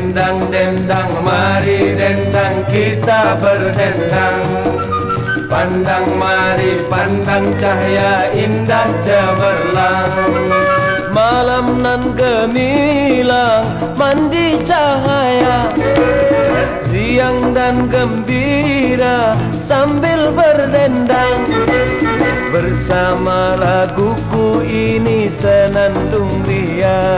Dendang dendang mari dendang kita berdendang. Pandang mari pandang cahaya indah cemerlang. Malam nan gemilang mandi cahaya. Riang dan gembira sambil berdendang. Bersama laguku ini senandung riang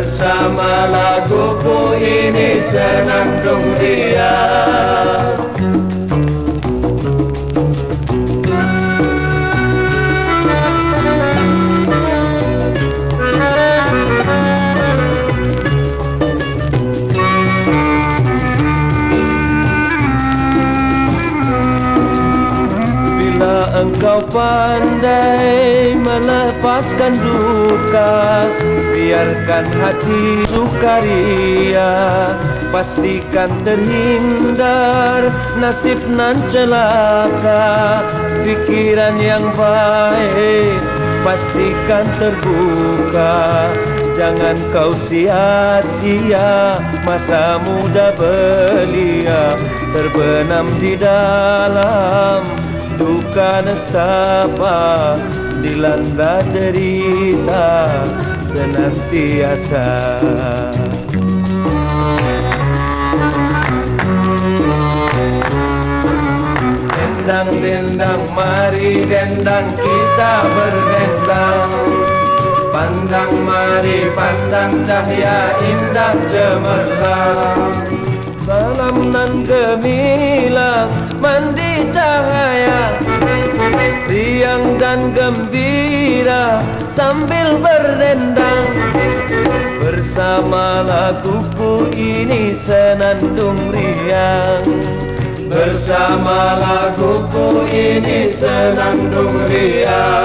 Bersama laguku ini senandung riang engkau pandai melepaskan duka. Biarkan hati sukaria. Pastikan terhindar nasib nan celaka. Pikiran yang baik pastikan terbuka. Jangan kau sia-sia masa muda belia Terbenam di dalam duka nestapa dilanda derita senantiasa. Dendang dendang mari dendang kita berdendang. Pandang mari pandang cahaya indah cemerlang Salam nan gemilang mandi cahaya. Riang dan gembira sambil berdendang. Bersama laguku ini senandung riang. Bersama laguku ini senandung riang